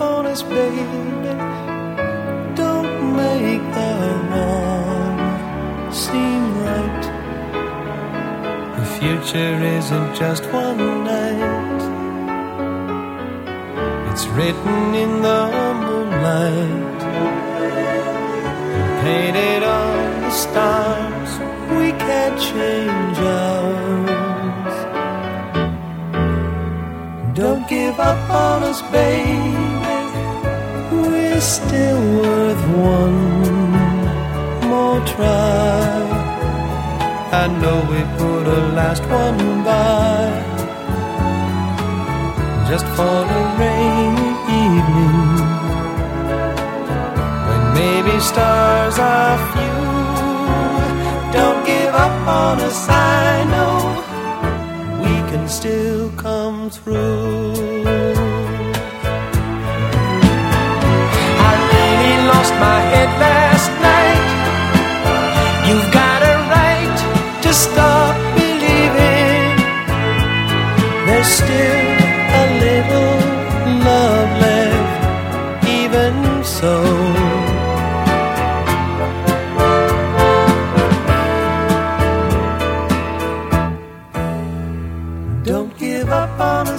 on us, baby. Don't make the wrong seem right. The future isn't just one night, it's written in the moonlight, painted on the stars. We can't change Don't give up on us, baby. We're still worth one more try. I know we put a last one by just for a rainy evening when maybe stars are few. Don't give up on us, I know can still come through. I really lost my head last night. You've got a right to stop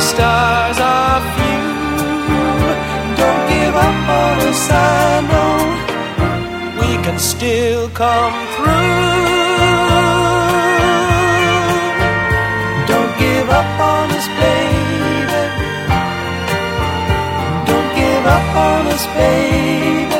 stars are few. Don't give up on us, I know we can still come through. Don't give up on us, baby. Don't give up on us, baby.